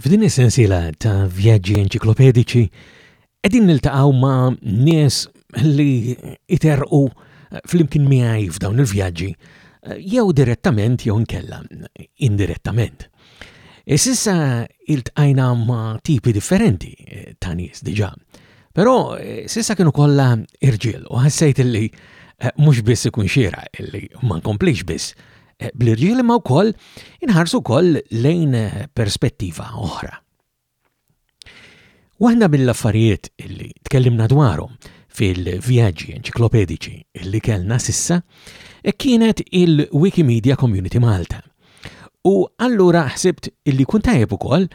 F'din is-sensiela ta' vjaġġi enċiklopedici qegħdin niltaqgħu ma' nies li iterqu flimkien miegħi f'dawn il-vjaġġi jew direttament jew inkella indirettament. Sissa iltqajna ma' tipi differenti ta' nies diġà, però sissa kienu kollha irġiel u ħassejt li mhux biss ikun xieraq li ma nkomplix biss eh, bl-irġiel imma wkoll inħarsu wkoll lejn eh, perspettiva oħra. Waħda mill-affarijiet li tkellimna dwarhom fil-vjaġġi enċiklopedici li kellna sissa eh, kienet il-Wikimedia Community Malta. U allura ħsibt illi kun tajjeb ukoll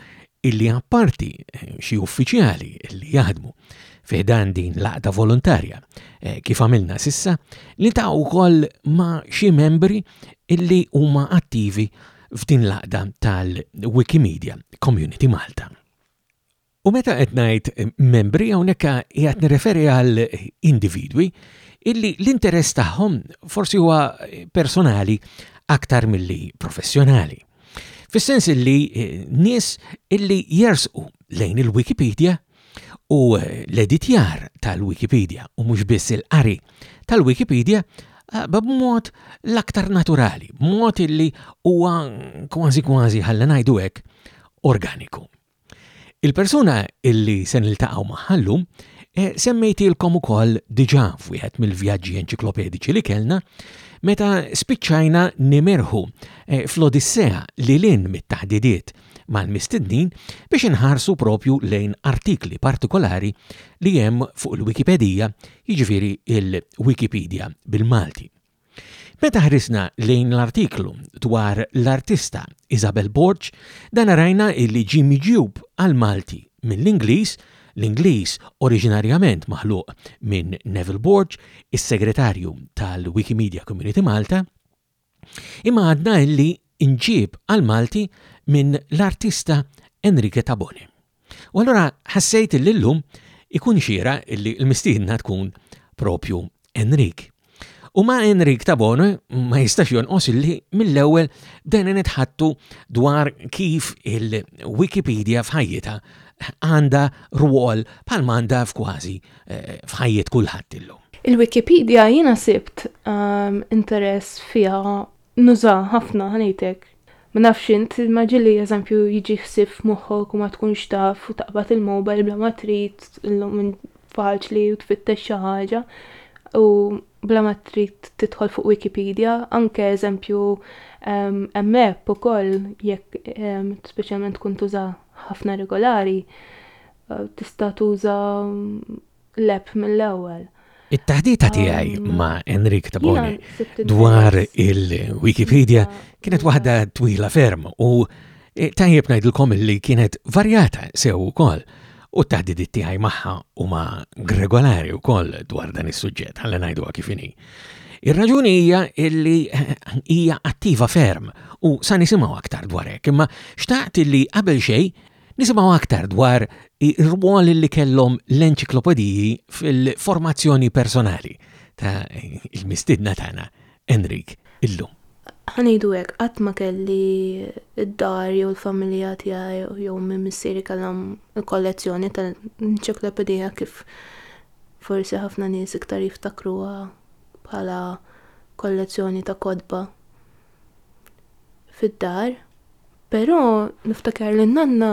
illi apparti eh, xi uffiċjali li jaħdmu fi dan din laqda volontarja eh, kif għamilna sissa li ta' ukoll ma' xi membri illi huma attivi f'din laqda tal-Wikimedia Community Malta. U meta qed ngħid eh, membri hawnhekk qiegħed nirreferi għal individwi illi l-interess tagħhom forsi huwa personali aktar milli professjonali. Fis-sens illi eh, nies illi jersqu lejn il-Wikipedia u eh, l-editjar tal-Wikipedia u mhux biss il-qari tal-Wikipedia eh, b'mod l-aktar naturali, b'mod illi huwa kważi kważi ħalli ngħidu hekk organiku. Il-persuna illi se niltaqgħu magħha llum eh, semmejtilkom ukoll diġà f'wieħed mill-vjaġġi enċiklopediċi li kellna meta spiċċajna nimerħu eh, fl-Odissea li lin mit-taħdidiet mal-mistednin biex inħarsu propju lejn artikli partikolari li hemm fuq il-Wikipedija, jiġifieri il-Wikipedia bil-Malti. Meta ħrisna lejn l-artiklu dwar l-artista Isabel Borg, dan rajna illi ġie miġjub għall-Malti mill-Ingliż, l-Ingliż oriġinarjament maħluq minn Neville Borg, is-Segretarju tal-Wikimedia Community Malta, imma għadna illi nġieb għall-Malti minn l-artista Enrique Tabone. U allura ħassejt illi llum ikun xiera illi l-mistiedna tkun propju Enrik. U ma' Enrik Tabone ma jistax jonqos illi mill-ewwel bdejna nitħattu dwar kif il-Wikipedia f'ħajjita għandha rwol bħal m'għandha f'kważi eh, f'ħajjit kulħadd illum. Il-Wikipedia jiena sibt ehm, interess fiha Nużaha ħafna, ħa ngħid hekk. Ma nafx int, imma ġieli eżempju jiġi ħsieb f'moħħok u ma tkunx taf u taqbad il-mobile bla ma trid, illum faċli u tfittex xi ħaġa u bla ma trid tidħol fuq Wikipedia, anke eżempju hemm app ukoll jekk speċjalment tkun tuża ħafna regolari, tista' tuża leb mill-ewwel. It-taħdita tiegħi um, ma' Enrik Taboni dwar il-Wikipedia kienet waħda twila ferm u e, tajjeb ngħidilkom li kienet varjata sew ukoll u t-taħdidit tiegħi magħha huma regolari wkoll dwar dan is-suġġett ħalli ngħidu kif inhi. Ir-raġuni hija illi hija attiva ferm u sa nisimgħu aktar dwar hekk, imma xtaqt illi qabel xejn Nisimgħu aktar dwar ir-rwol li kellhom l-enċiklopediji fil-formazzjoni personali ta' il-mistidna tagħna Enrik illum. Ħanejdu hekk qatt ma kelli d-dar jew il-familja tiegħi jew minn missieri kellhom kollezzjoni ta' enċiklopedija kif forsi ħafna nies iktar jiftakruha bħala kollezzjoni ta' kotba. fid-dar, però niftakar li nanna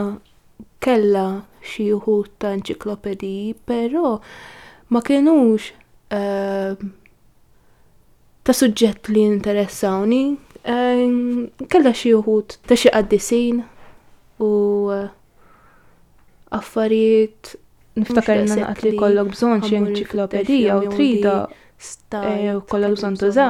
kella xi wħud ta' enċiklopediji, però ma kienux uh, ta' suġġett li interessawni, uh, kella xi wħud ta' xi qaddisin u uh, affarijiet niftakar li naqat li kollok bżonn xi enċiklopedija u trida eh, u kollok bżonn tuża.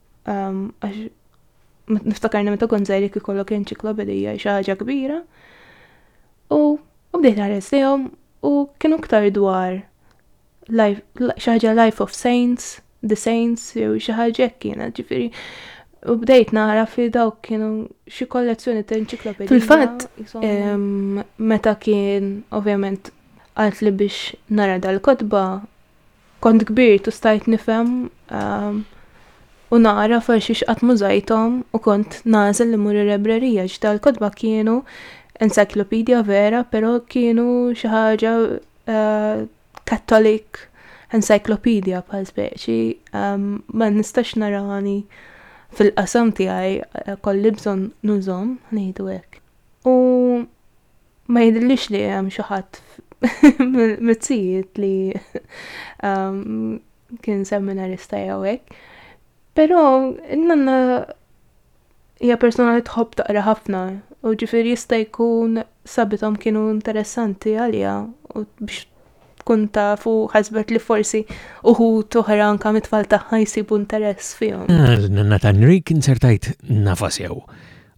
Ehm, niftakarni meta kont żgħir jekk ikollok enċiklopedija xi ħaġa kbira. U bdejt ħares lihom u kienu ktar dwar xi ħaġa Life of Saints, The Saints jew xi ħaġa hekk kienet, ġifieri U bdejt nara fi dawk kienu xi kollezzjoni ta' enċiklopedija. Fil-fatt, ehm, meta kien ovvjament għalt li biex nara dal-kotba Kont kbirt u stajt nifhem u nara għal xiex qatt mużajthom u kont nagħżel li mmur ir-rebrerija ġda l-kotba kienu encyclopedia vera però kienu xi ħaġa Catholic encyclopedia bħal speċi ma nistax nara għani fil-qasam tiegħi kolli bżonn nużhom ngħidu hekk. U Ma jidhirlix li hemm xi ħadd mit-tzijiet li ehm, kien seminarista jew hekk. Però n-nanna hija persuna li tħobb taqra ħafna u ġifieri jista' jkun sabithom kienu interessanti għalija u biex tkun taf u ħasbet li forsi uħut oħra anka mit-tfal tagħha jsibu interess fihom. Ah, l-nanna ta' Nrik insertajt nafa sew.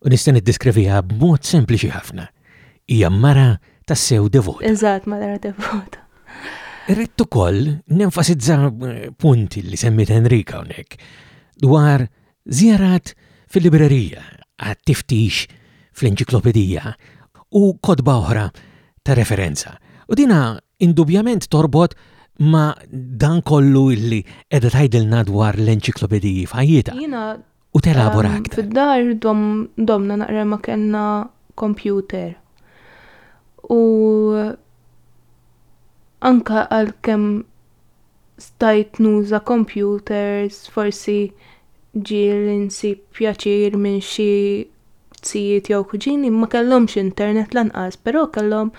U nista' niddeskriviha b'mod sempliċi ħafna. Hija mara tassew devota. Eżatt, mara devota. Irrid ukoll nenfasizza eh, punti li semmit Enrika hawnhekk dwar żjarat fil-librerija għat-tiftix fl-enċiklopedija u kodba oħra ta' referenza. U dina indubjament torbot ma dan kollu illi edha tajdilna dwar l-enċiklopediji f'ħajjita. Jina. U telabora ehm, aktar. Fid-dar dom, domna naqra ma kellna kompjuter. U anka għal kem stajt nuża kompjuters, forsi ġiel insib pjaċir minn xi tzijiet jew kuġini ma kellhomx internet lanqas, però kellhom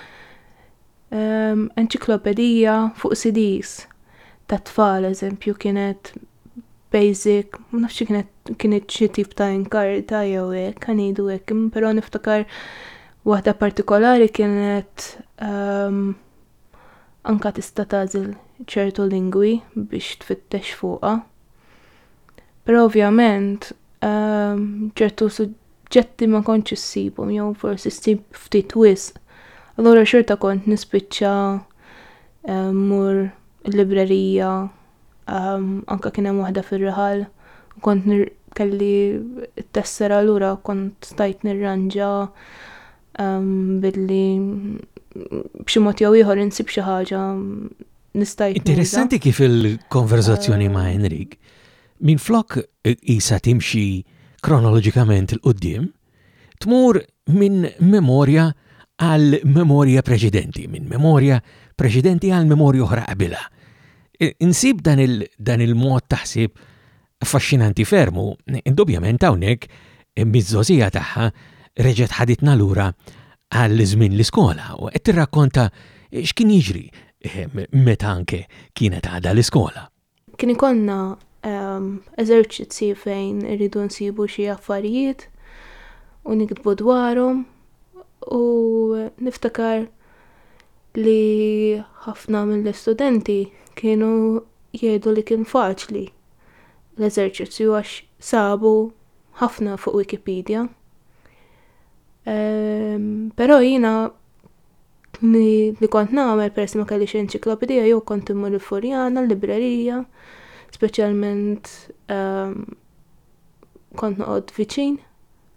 enċiklopedija fuq CDs ta' tfal, eżempju, kienet basic, ma nafx kienet kienet xi tip ta' inkarta jew hekk, kan ngħidu hekk, però niftakar waħda partikolari kienet um, anka tista' tagħżel ċertu lingwi biex tfittex fuqha. Però ovvjament um, ċertu um, b'ġetti ma kontx issibhom jew forsi ssib ftit wisq. Allura xorta kont nispiċċa eh, mur il-librerija ehm, anka kien hemm waħda fir-raħal u kont kelli t-tessera allura kont stajt nirranġa ehm, billi b'xi mod jew ieħor insib xi ħaġa nistajt. Interessanti kif il-konverzazzjoni ma' Henrik Minflok tqisha timxi kronoloġikament 'il quddiem, tmur minn memorja għal memorja preċedenti, minn memorja preċedenti għal memorja oħra qabilha. Insib dan il-mod taħsib affaxxinanti ferm u indubjament hawnhekk miż-żgħożija tagħha reġgħet ħaditna lura għal żmien l-iskola u qed tirrakkonta x'kien jiġri eh, meta anke kienet għadha l-iskola. Kien ikollna ehm, eżerċizzi fejn irridu nsibu xi affarijiet u nikdbu dwarhom u niftakar li ħafna mill-istudenti kienu jgħidu li kien faċli l-eżerċizzju għax sabu ħafna fuq Wikipedia. Ehm, però jiena li kont nagħmel peress ma kellix enċiklopedija jew kont immur il-Furjana, l-librerija, speċjalment ehm, kont noqgħod viċin,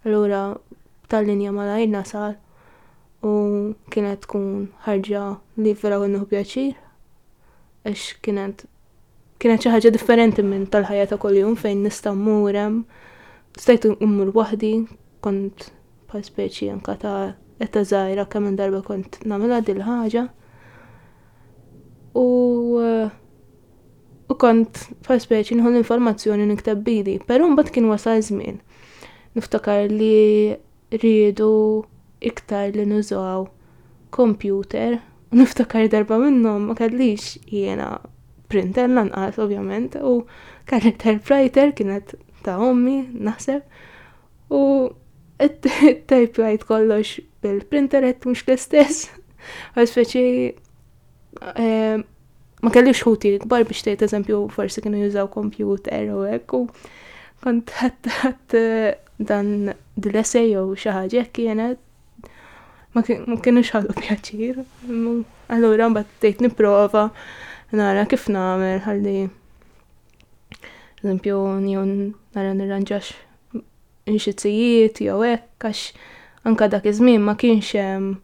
allura tal-linja malajr nasal u kienet tkun ħarġa li vera konnu pjaċir għax kienet kienet xi ħaġa differenti minn tal-ħajja ta' kuljum fejn nista' mmur hemm stajt immur waħdi kont bħal speċi anka ta' etta zaħira kemm minn darba kont namela dil ħaġa. U eh, u kont bħal speċi nħu l-informazzjoni nikteb bidi, pero mbagħad kien wasal żmien. Niftakar li rridu iktar li nużaw kompjuter, u niftakar darba minnhom ma kellix jiena printer lanqas ovvjament u kelli typewriter kienet ta' ommi naħseb U it-typewrite kollox bil-printer qed mhux l-istess. Għax feċi eh, ma kellix ħuti kbar biex tgħid eżempju forsi kienu jużaw kompjuter u hekk u kont ħadd eh, dan dil-essej jew xi ħaġa kienet ma kienux ħallu pjaċir. Allura mbagħad tgħid nipprova nara kif nagħmel ħalli eżempju njon nara nirranġax inxizijiet jew hekk għax anka dak iż-żmien ma kienx hemm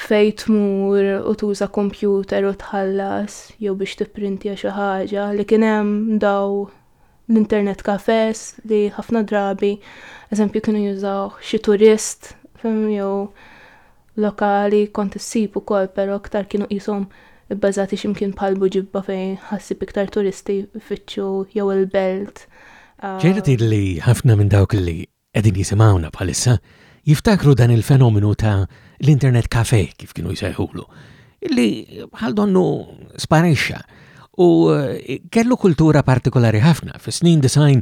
fejn tmur u tuża kompjuter u tħallas jew biex tipprintja xi ħaġa li kien hemm daw l-internet kafes li ħafna drabi eżempju kienu jużaw xi turist jew lokali, kont issib ukoll però iktar kienu qishom ibbażati xi mkien bħal Buġibba fejn ħa ssib iktar turisti jfittxu jew il-Belt. Ġejna tgħid li ħafna minn dawk li qegħdin jisimgħuna bħalissa jiftakru dan il-fenomenu ta' l-internet cafe kif kienu jsejħulu, illi bħal donnu sparixxa u kellu kultura partikolari ħafna fis-snin design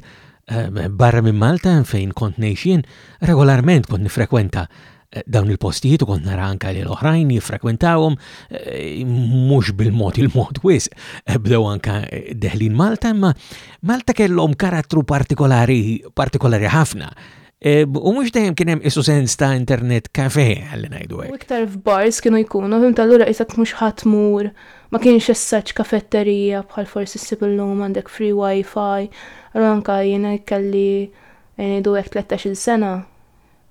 Ehm, barra minn Malta fejn kont nejxien, regolarment kont nifrekwenta Eh, dawn il-postijiet u kont nara anka li l-oħrajn jiffrekwentawhom eh, mhux bil-mod il-mod wis eh, bdew anka deħlin Malta, imma Malta kellhom karattru partikolari partikolari ħafna. U mhux dejjem kien hemm isu sens ta' internet kafe għalli ngħidu hekk. Iktar f'bars kienu jkunu, fim tal-lura qiset mhux ħadd mur, ma kienx essaċ kafetterija bħal forsi ssib illum għandek free wifi, allura anka jiena kelli ngħidu hekk 13-il sena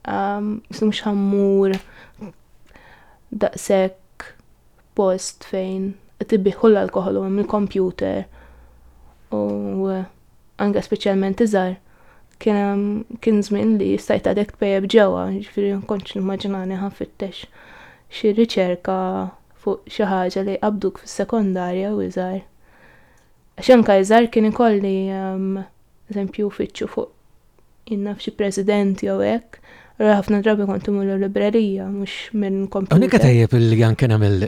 Um, mhux ħammur daqshekk post fejn tibbih kull alkohol u hemm il-kompjuter u anke speċjalment iżgħar kien kien żmien li stajt għadek tpejjeb ġewwa, ġifieri nkontx nimmaġinani ħanfittex xi riċerka fuq xi ħaġa li qabduk fis-sekondarja u iżgħar. Għax anke iżgħar kien ikolli ehm, eżempju uffiċċju fuq jien naf xi president jew hekk, allura ħafna drabi kont imur l-librerija mhux minn kompjuter. Hawnhekk tajjeb li anke nagħmel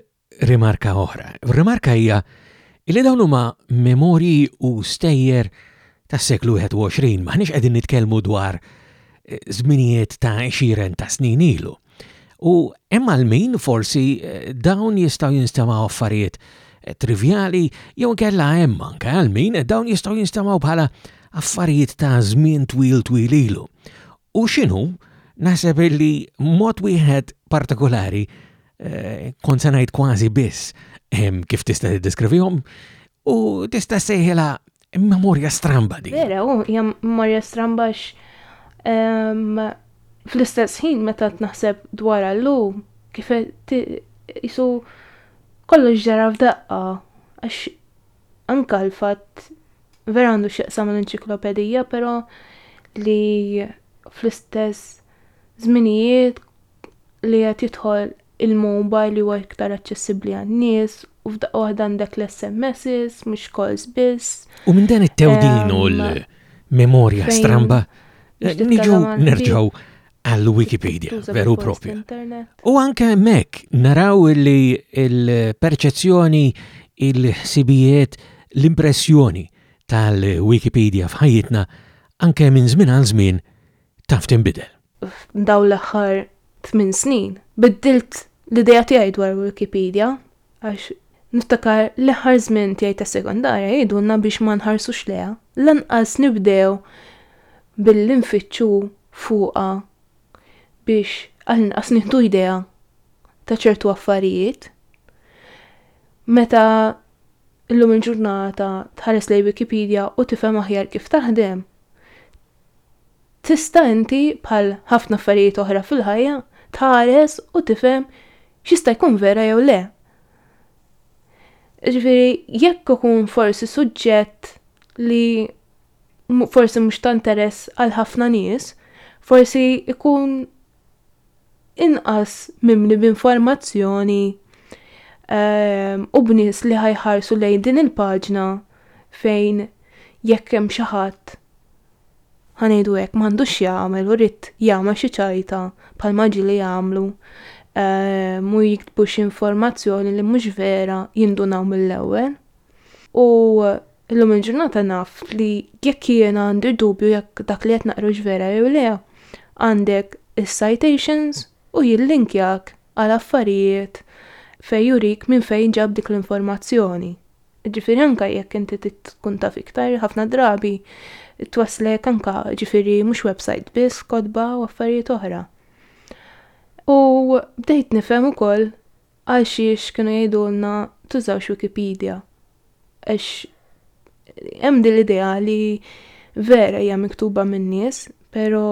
rimarka oħra. Rimarka hija li dawn huma memorji u stejjer tas-seklu 21, maħniex qegħdin nitkellmu dwar eh, żminijiet ta' xiren ta' snin ilu. U hemm għal min forsi eh, dawn jistgħu jinstemaw affarijiet eh, trivjali jew kella hemm anke għal min dawn jistgħu jinstemaw bħala affarijiet ta' żmien twil twil ilu. U x'inhu naħseb li mod wieħed partikolari eh, kont se ngħid kważi biss kif tista' tiddeskrivihom u tista' sejħilha Memorja stramba di. Vera, u hija memorja stramba x ehm, fl-istess ħin meta tnaħseb dwar għallu kif jisu kollu ġara f'daqqa għax anka l-fatt vera għandu x'jaqsam l-enċiklopedija, però li fl-istess żminijiet li qed jidħol il-mowbajl li huwa iktar aċċessibbli għan-nies u f'daqqa waħda għandek l-SMSs, mhux calls biss. U minn dan it-tewdin u l-memorja stramba, niġu nerġgħu għall-Wikipedia, veru propju. U anke mek naraw li l-perċezzjoni, il-ħsibijiet, l-impressjoni tal-Wikipedia f'ħajjitna anke minn żmien għal żmien taf tinbidel. F'dawn l-aħħar tmien snin biddilt l-idea tiegħi dwar Wikipedia għax niftakar l-aħħar żmien tiegħi tas-sekondarja jgħidulna biex ma nħarsux lejha, lanqas nibdew billi nfittxu fuqha biex għall-inqas nieħdu idea ta' ċertu affarijiet. Meta illum il-ġurnata tħares lejn Wikipedia u tifhem aħjar kif taħdem, Tista' inti, bħal ħafna affarijiet oħra fil-ħajja, tħares u tifhem x'jista' jkun vera jew le. Jiġifieri jekk ikun forsi suġġett li forsi mhux ta' interess għal ħafna nies, forsi jkun inqas mimli b'informazzjoni ehm, u b'nies li ħajħarsu lejn din il-paġna fejn jekk hemm xi ħadd ħanejdu hekk m'għandux jagħmel u rrid jagħmel xi ċajta bħalma ġieli jagħmlu ehm, u jiktbu xi informazzjoni li mhux vera jindunaw mill-ewwel. U Illum il-ġurnata naf li jekk jiena għandi dubju jekk dak li qed naqrux vera jew le, għandek is-citations u jillinkjak għal affarijiet fejn jurik minn fejn ġab dik l-informazzjoni. Ġifieri anke jekk inti tkun taf iktar ħafna drabi twasslek anke ġifieri mhux website biss, kotba u affarijiet oħra. U bdejt nifhem ukoll Għalxiex kienu jgħidulna tużawx Wikipedia? Għax hemm din l-idea li vera hija miktuba min-nies, pero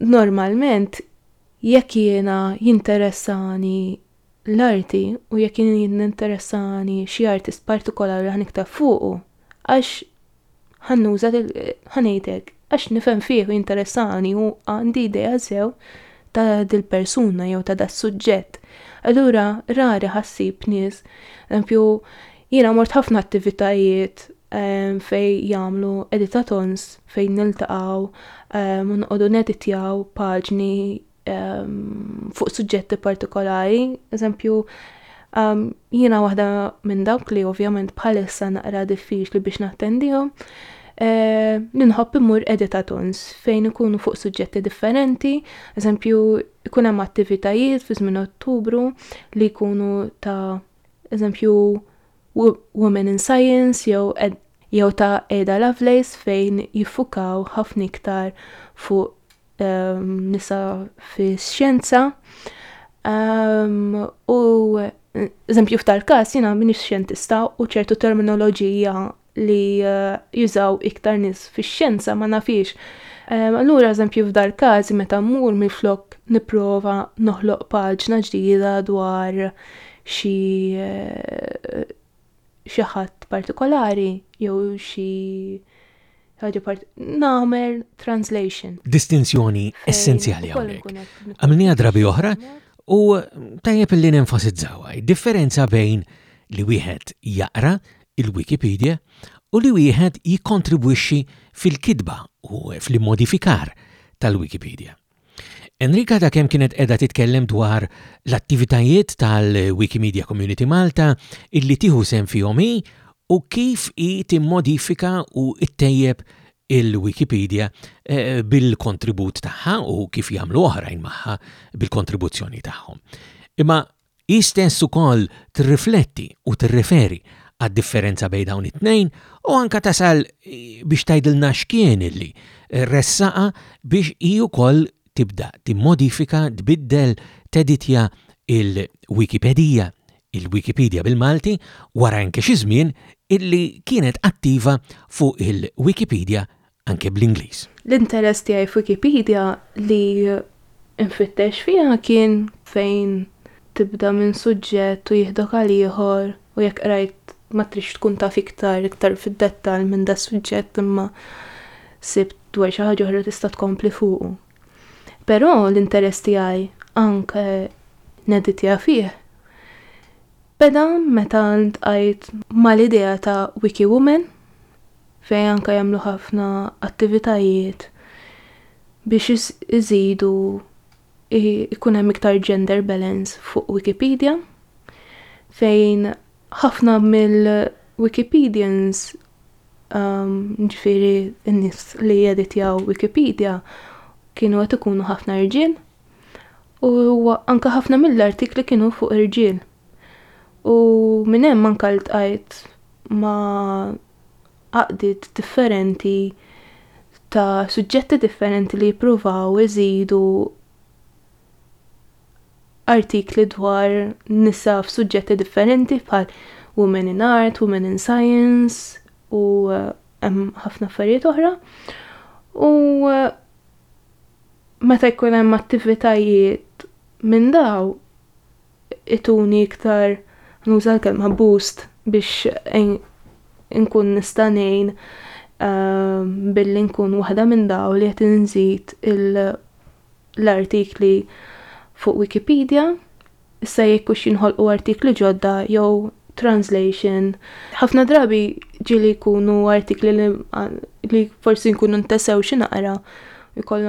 normalment jekk jiena jinteressani l-arti u jekk jien jinteressani xi artist partikolari li ħa nikteb fuqu, għax ħannuża ħanejtek għax nifhem fih u interessani u għandi idea sew ta' dil-persuna jew ta' das suġġett. Allura rari ħassib nies, empju jiena mort ħafna attivitajiet ehm, fej jagħmlu editatons fejn niltaqgħu ehm, u noqogħdu neditjaw paġni fuq suġġetti partikolari, eżempju, jiena waħda minn dawk li ovvjament bħalissa naqra diffiċli biex nattendihom, eh, ninħobb imur editatons fejn ikunu fuq suġġetti differenti, eżempju, ikun hemm attivitajiet fi żmien Ottubru li jkunu ta' eżempju Women in Science jew jew ta' Ada Lovelace fejn jiffukaw ħafna iktar fuq nisa fix-xjenza u eżempju f'tal-każ jiena m'iniex xjentista u ċertu terminoloġija li eh, jużaw iktar nies fix-xjenza ma nafix. Ehm, allura eżempju f'dar każ meta mmur minflok nipprova noħloq paġna ġdida dwar xi eh, xi ħadd partikolari jew xi ħaġa part nagħmel translation. Distinzjoni essenzjali hawnhekk. Għamilniha drabi oħra u tajjeb li nenfasizzawha differenza bejn li wieħed jaqra il-Wikipedia u li wieħed jikkontribwixxi fil-kitba u fl-immodifikar tal-Wikipedia. Enrica ta' kemm kienet qiegħda titkellem dwar l-attivitajiet tal-Wikimedia Community Malta illi tieħu sehem fihom hi u kif hi timmodifika u ttejjeb il-Wikipedia eh, bil-kontribut tagħha u kif jagħmlu oħrajn magħha bil-kontribuzzjoni tagħhom. Imma Hi stess ukoll tirrifletti u tirreferi għad-differenza bejn dawn it-tnejn u anke tasal biex tgħidilna x'kien li ressaqha biex hi wkoll tibda timmodifika, tbiddel, teditja l-Wikipedija, il-Wikipedia bil-Malti, wara anke xi żmien illi kienet attiva fuq il-Wikipedia anke bl-Ingliż. L-interess tiegħi f'Wikipedia li nfittex fiha kien fejn tibda minn suġġett u jiħdok għal ieħor u jekk qrajt ma tridx tkun taf iktar iktar fid-dettall minn das-suġġett imma sibt dwar xi ħaġa oħra tista' tkompli fuqu. Però l-interess tiegħi anke neditja fih beda meta ntqajt mal-idea ta' Wiki Woman fejn anke jagħmlu ħafna attivitajiet biex iżidu jkun hemm iktar gender balance fuq Wikipedia fejn ħafna mill-Wikipedians um, ġifieri n-nies li jeditjaw Wikipedia kienu qed ikunu ħafna rġiel u anke ħafna mill-artikli kienu fuq irġiel. U minn hemm anke ltqajt ma' għaqdiet differenti ta' suġġetti differenti li jippruvaw iżidu artikli dwar nisa f'suġġetti differenti bħal Women in Art, Women in Science u eh, hemm ħafna affarijiet oħra. U eh, meta jkun hemm attivitajiet minn daw, ituni iktar nuża l-kelma boost biex inkun nista' ngħin ehm, billi nkun waħda minn daw li qed inżid l-artikli fuq Wikipedia. Issa jekk hux jinħolqu artikli ġodda jew translation. Ħafna drabi ġili jkunu artikli li forsi nkunu ntesew xi naqra.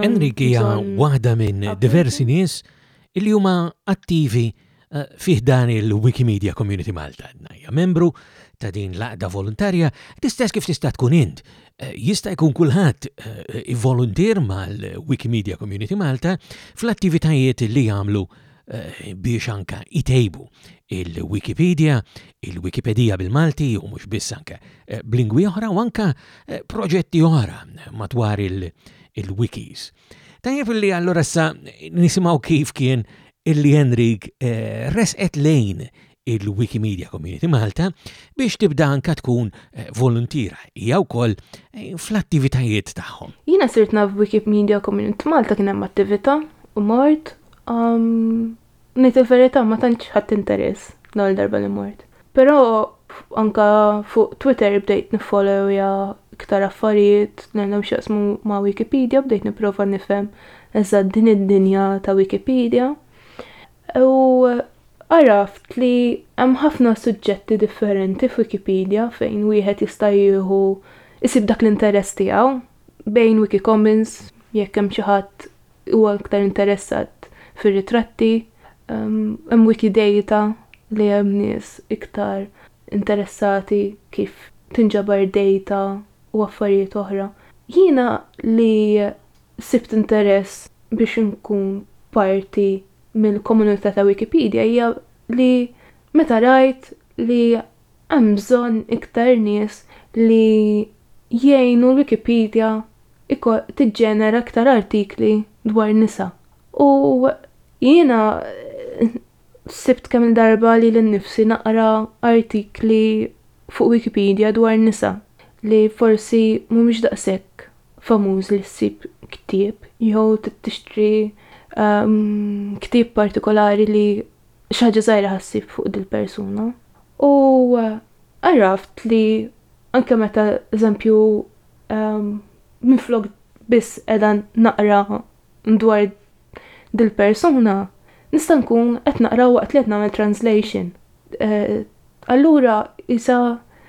Enrique hija waħda minn diversi nies illi huma attivi eh, fi ħdan il-Wikimedia Community Malta. Hija membru ta' din l-għaqda volontarja, l-istess kif tista' tkun int. Eh, jista' jkun kulħadd eh, ivvoluntier mal-Wikimedia Community Malta fl-attivitajiet li jagħmlu biex anka itejbu il-Wikipedia, il-Wikipedija bil-Malti u mhux biss anka b'lingwi oħra u anka proġetti oħra matwar il-wikis. il wikis Tajjeb li allura sa nisimaw kif kien illi Henrik eh, resqet lejn il-Wikimedia Community Malta biex tibda anka tkun eh, volontira hija wkoll eh, fl-attivitajiet tagħhom. Jina sirt naf Wikimedia Community Malta kien hemm attività u mort um, Ngħid il-verità ma tantx ħadt interess l-ewwel darba li mort. Però anka fuq Twitter bdejt niffollowja iktar affarijiet li għandhom x'jaqsmu ma' Wikipedia u bdejt nipprova nifhem eżatt din id-dinja ta' Wikipedia. U għaraft li hemm ħafna suġġetti differenti f'Wikipedia fejn wieħed jista' jieħu isib dak l-interess tiegħu bejn Wikicommons jekk hemm xi ħadd Huwa aktar interessat fir-ritratti. Hemm Wikidata li hemm nies iktar interessati kif tinġabar dejta u affarijiet oħra. Jiena li sibt interess biex inkun parti mill-komunità ta' Wikipedia hija li meta rajt li Hemm bżonn iktar nies li jgħinu l-Wikipedia tiġġenera iktar artikli dwar nisa. U jiena sibt kemm-il darba lili nnifsi naqra artikli fuq Wikipedia dwar nisa li forsi mhumiex daqshekk famużi li ssib ktieb jew tixtri ktieb partikolari li xi ħaġa żgħira ħassib fuq dil-persuna. U għarraft li anke meta eżempju ehm, minflok biss qiegħda naqra dwar dil-persuna, nista' nkun qed naqra waqt li qed nagħmel translation eh, Allura isa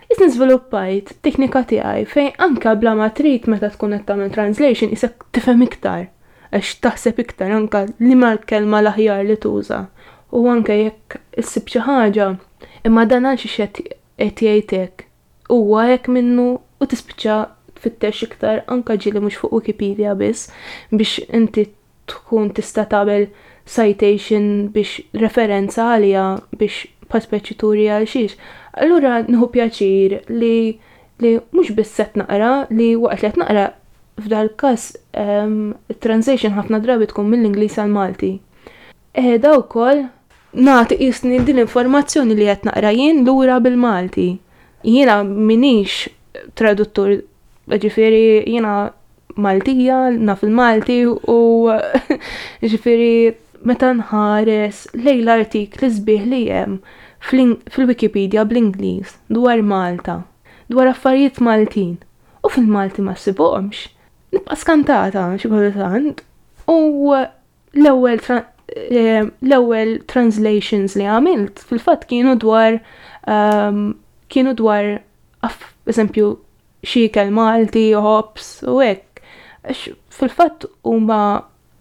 is niżviluppajt t-teknika tiegħi fejn anke bla ma trid meta tkun qed tagħmel translation qisek tifhem iktar għax taħseb iktar anke liema l-kelma l-aħjar li tuża u anke jekk issib xi ħaġa imma dan għalxiex qed qed jgħid hekk, huwa hekk minnu u tispiċċa tfittex iktar anke ġieli mhux fuq Wikipedia biss biex inti tkun tista' tagħmel citation biex referenza għaliha biex bħal speċi turi għalxiex, allura nieħu pjaċir li li mhux biss qed naqra li waqt li qed naqra f'dal-każ ehm, it-translation ħafna drabi tkun mill-Ingliż għal Malti. Qiegħda wkoll nagħti qisni din l-informazzjoni li qed naqra jien lura bil-Malti. Jiena minix traduttur, ġifieri jiena Maltija, naf il-Malti u ġifiri meta nħares lej l-artikli sbieħ li hemm fil-Wikipedia bl-Ingliż dwar Malta, dwar affarijiet Maltin u fil-Malti ma ssibhomx, nibqa' skantata xi kultant u l-ewwel eh, l-ewwel translations li għamilt fil-fatt kienu dwar ehm, kienu dwar eżempju xi ikel Malti, ħobż u hekk, għax fil-fatt huma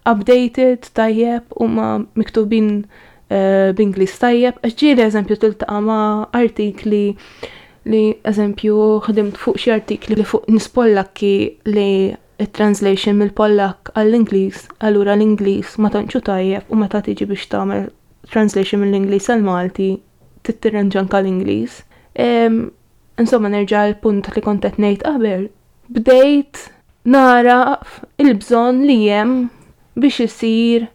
updated tajjeb, huma miktubin b'Ingliż tajjeb, għax ġieli eżempju tiltaqa' ma' artikli li eżempju ħdimt fuq xi artikli li fuq nies Pollakki li t-translation mill-Pollakk għall-Ingliż, allura l-Ingliż ma tantx hu tajjeb u meta tiġi biex tagħmel translation mill-Ingliż għall-Malti trid tirranġa anke l-Ingliż. Insomma nerġa' għall-punt li kont qed ngħid qabel, bdejt nagħraf il-bżonn li hemm biex isir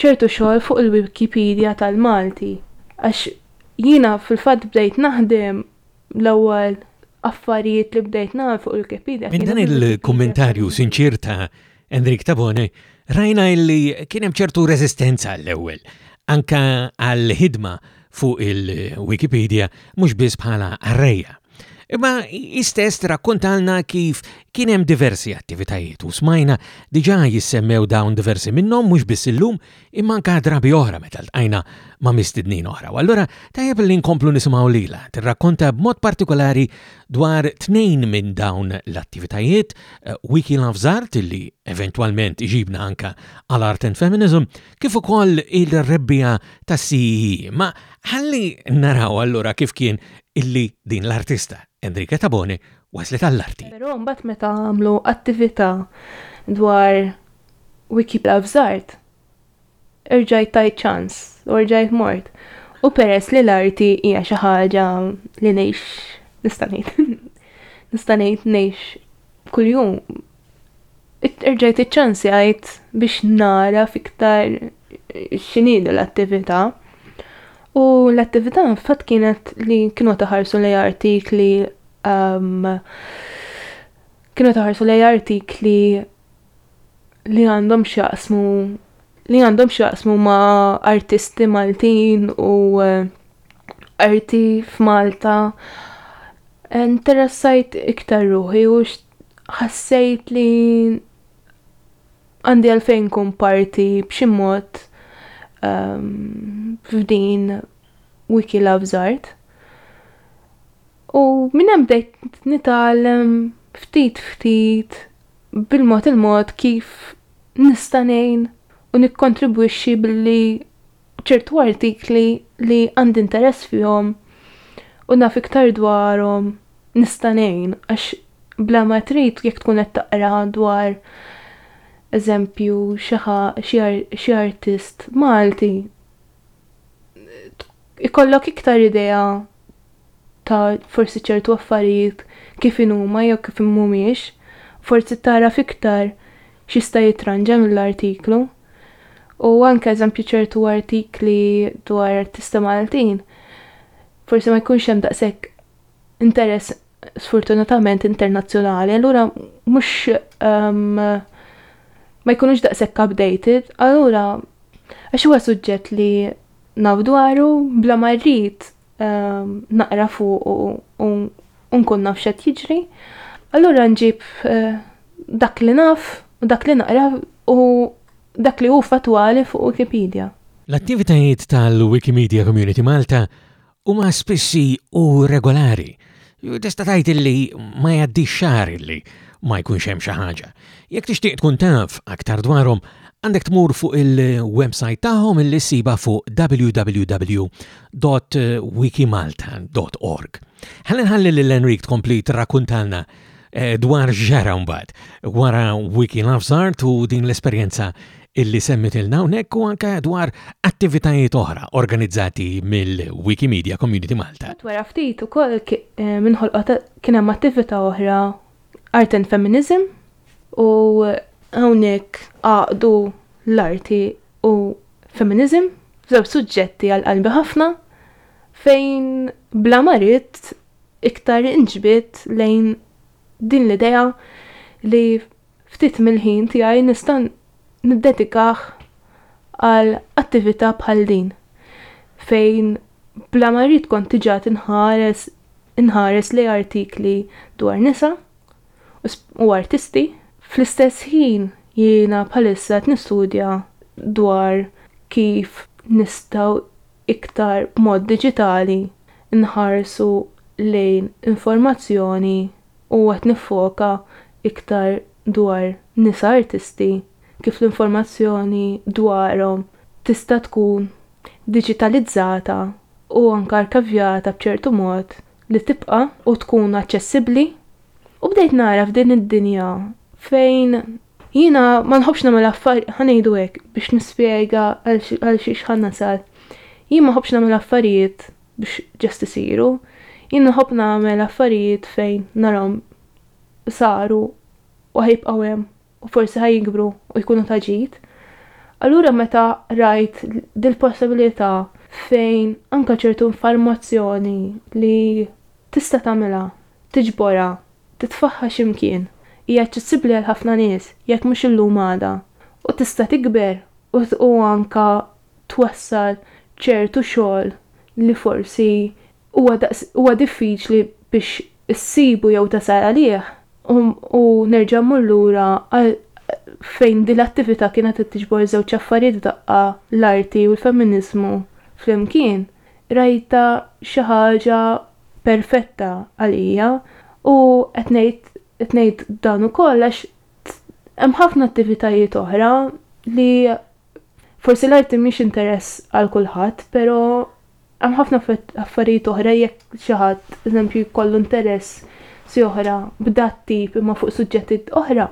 ċertu xogħol fuq il-Wikipedija tal-Malti għax jiena fil-fatt bdejt naħdem l-ewwel affarijiet li bdejt nagħmel fuq il-Wikipedija Minn dan il-kummentarju sinċier ta' Enrique Tabone, rajna illi kien hemm ċertu reżistenza l-ewwel anka għall-ħidma fuq il-Wikipedia mhux biss bħala arreja. Imma istess rakkontalna kif kien hemm diversi attivitajiet u smajna diġà jissemmew dawn diversi minnhom mhux biss illum imma anke drabi oħra meta ltqajna ma' mistednin oħra. U allura tajjeb li nkomplu nisimgħu lila tirrakkonta b'mod partikolari dwar tnejn minn dawn l-attivitajiet eh, Wiki Loves Art li eventwalment iġibna anka għal Art and Feminism kif ukoll il-rebbija tas-CEE. E. Ma ħalli naraw allura kif kien illi din l-artista Enrica Tabone waslet għall-arti. Però mbagħad meta għamlu attività dwar Wiki ta' bżart. Erġajt tajt ċans u erġajt mort. U peress li l-arti hija xi ħaġa li ngħix nista' ngħid. Nista' ngħid ngħix kuljum. Erġajt iċ-ċans jgħid biex nara fiktar x'inhidu l-attività. U l-attività fatt kienet li kienu taħarsu lej artikli um, kienu taħarsu lej artikli li għandhom x'jaqsmu li għandhom x'jaqsmu ma' artisti Maltin u eh, arti f'Malta interessajt iktar ruħi u ħassejt li għandi għalfejn kun parti b'xi mod ehm, f'din Wiki Loves Art. U minn hemm bdejt nitgħallem ftit ftit bil-mod il-mod kif nista' ngħin u nikkontribwixxi billi ċertu artikli li għandi interess fihom u naf iktar dwarhom nista' ngħin għax bla ma trid jekk tkun qed taqra dwar eżempju xi xi artist Malti ikollok iktar idea ta' forsi ċertu affarijiet kif inhuma jew kif mhumiex, forsi tagħraf iktar x'jista' jitranġa mill-artiklu. U anke eżempju ċertu artikli dwar artisti Maltin, forsi ma jkunx hemm daqshekk interess sfortunatament internazzjonali, allura mhux um, ma jkunux daqshekk updated, allura għax huwa suġġett li naf dwaru bla ma rrid ehm, naqra fuq u nkun naf xed jiġri, allura nġib eh, dak li naf u dak li naqra u dak li hu fatwali fuq Wikipedia. L-attivitajiet tal-Wikimedia Community Malta huma spissi u regolari Tista' tgħid illi ma jgħaddix xahar illi ma jkunx hemm xi ħaġa. Jekk tixtieq tkun taf aktar dwarhom, għandek tmur fuq il-website tagħhom illi ssiba fuq www.wikimalta.org. Ħalli nħalli lil Enrik tkompli tirrakuntalna eh, dwar ġara mbagħad wara Wiki Loves Art u din l-esperjenza illi semmitilna hawnhekk u anke dwar attivitajiet oħra organizzati mill-Wikimedia Community Malta. Kont wara ftit ukoll minn ħolqot kien hemm attività oħra Art and Feminism u hawnhekk għaqdu l-arti u feminiżm f'żewġ suġġetti għal qalbi ħafna fejn bla ma ridt iktar inġbidt lejn din l-idea li ftit mill-ħin tiegħi nista' niddedikah għal attività bħal din fejn bla ma rrid kont diġà tinħares inħares lejn artikli dwar nisa u artisti. Fl-istess ħin jiena bħalissa qed nistudja dwar kif nistgħu iktar b'mod diġitali nħarsu lejn informazzjoni u qed niffoka iktar dwar nisa artisti kif l-informazzjoni dwarhom tista' tkun diġitalizzata u anke arkavjata b'ċertu mod li tibqa' u tkun aċċessibbli u bdejt nara f'din id-dinja fejn jiena ma nħobbx nagħmel affarijiet ħa ngħidu hekk biex nispjega għal xiex ħa nasal jien ma nħobbx nagħmel affarijiet biex ġest isiru. Jien nħobb nagħmel affarijiet fejn narahom saru u ħajbqgħu hemm u forsi ħajjikbru u jkunu ta' ġid. Allura meta rajt dil-possibilità fejn anke ċertu informazzjoni li tista' tagħmilha, tiġborha, titfagħha xi mkien, hija aċċessibbli għal ħafna nies, jekk mhux illum għada, u tista' tikber u anke twassal ċertu xogħol li forsi huwa daqs huwa diffiċli biex issibu jew tasal għalih u u nerġa' mmur lura għal fejn din l-attività kienet qed tiġbor żewġ affarijiet f'daqqa l-arti u l-femminizmu flimkien rajtha xi ħaġa perfetta għalija u qed ngħid qed ngħid dan ukoll għax hemm ħafna attivitajiet oħra li Forsi l-arti mhix interess għal kulħadd, però hemm ħafna affarijiet oħra jekk xi ħadd, eżempju, jkollu interess si oħra b'dat tip imma fuq suġġetti oħra,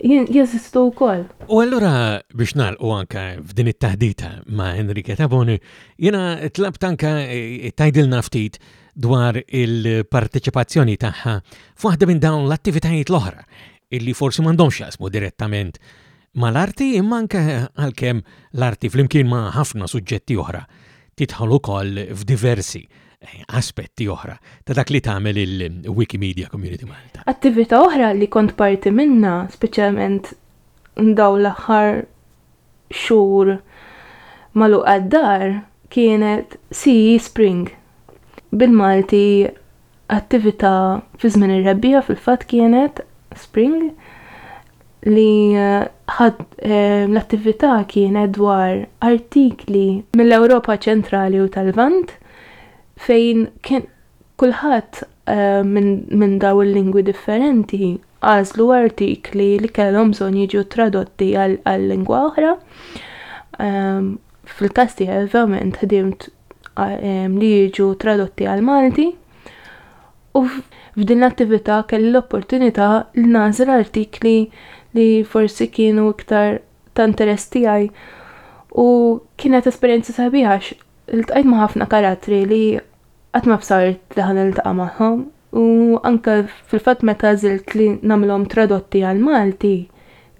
jeżistu wkoll. U allura biex nagħlqu anke f'din it-taħdita ma' Enrique Taboni, jiena tlab tanka eh, tajdilna ftit dwar il-parteċipazzjoni tagħha f'waħda minn dawn l-attivitajiet l-oħra illi forsi m'għandhomx jasmu direttament mal-arti imma anke għalkemm l-arti flimkien ma' ħafna suġġetti oħra tidħol ukoll f'diversi eh, aspetti oħra ta' dak li tagħmel il-Wikimedia Community Malta. Attività oħra li kont parti minna, speċjalment daw l-aħħar xhur maluq għad-dar, kienet Sea Spring bil-Malti Attività fi żmien ir-rebbiegħa fil-fatt kienet spring li ħad ehm, l-attività kienet dwar artikli mill-Ewropa ċentrali u tal-Lvant fejn kien kulħadd ehm, minn min daw il-lingwi differenti għażlu artikli li kellhom bżonn jiġu tradotti għal lingwa oħra. Ehm, fil-każ tiegħi ovvjament ħdimt li jiġu tradotti għal Malti u f'din l-attività kelli l-opportunità li nażel artikli li forsi kienu iktar ta' interess tiegħi u kienet esperjenza sabiħa iltqajt ma' ħafna karattri li qatt ma bsart li ħan iltaqa' magħhom u anke fil-fatt meta żilt li nagħmilhom tradotti għal Malti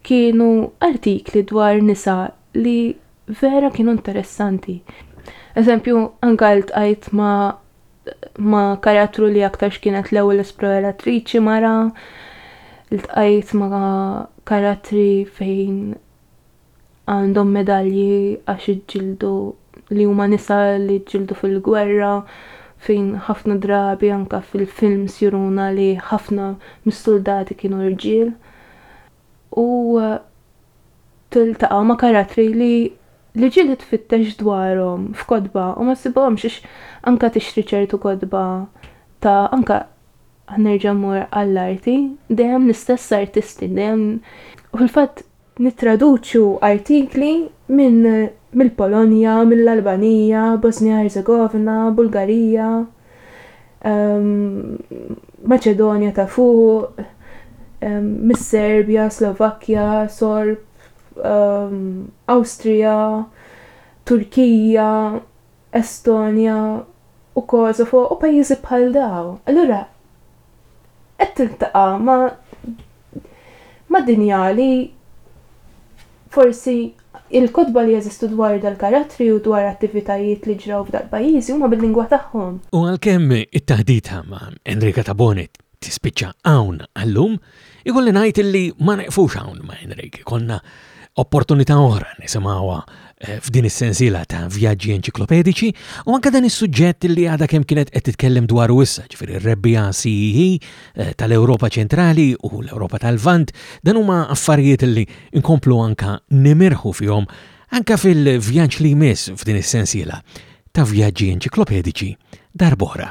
kienu artikli dwar nisa li vera kienu interessanti. Eżempju, anka ltqajt ma, ma karattru li aktar x'kienet l-ewwel esploratriċi mara, ltqajt ma karattri fejn għandhom medalji għax iġġildu li huma nisa li ġildu fil-gwerra fejn ħafna drabi anka fil-films juruna li ħafna mis-soldati kienu rġiel. u tiltaqa' ma' karattri li li ġieli tfittex dwarhom f'kotba u ma ssibhomx għax anke tixtri ċertu kotba ta' anke nerġa' mmur għall-arti, dejjem l-istess artisti, dejjem u fil-fatt nittraduċu artikli minn mill-Polonja, mill-Albanija, Bosnija Ħerżegovina, Bulgarija, Maċedonja ta' Fuq, mis-Serbja, Slovakkja, Sorb, Awstrija, Turkija, Estonja u Kosovo u pajjiżi bħal dawn. Allura qed tiltaqa' ma' ma' dinja li forsi il-kotba li jeżistu dwar dal-karattri u dwar attivitajiet li ġraw f'dal-pajjiżi huma bil-lingwa tagħhom. U għalkemm it-taħdita ma' Enrica Tabone tispiċċa hawn għal-lum, Ikolli ngħid illi ma neqfux hawn ma' Enrique, konna opportunità oħra nisimgħuha eh, f'din is-sensiela ta' vjaġġi enċiklopedici u anke dan is-suġġett li għadha kemm kienet qed titkellem dwaru issa, ġifieri r-rebbija CEE eh, tal-Ewropa ċentrali u l-Ewropa tal-Vant, dan huma affarijiet li nkomplu anka nimirħu fihom anka fil-vjaġġ li jmiss f'din is-sensiela ta' vjaġġi enċiklopedici darbora.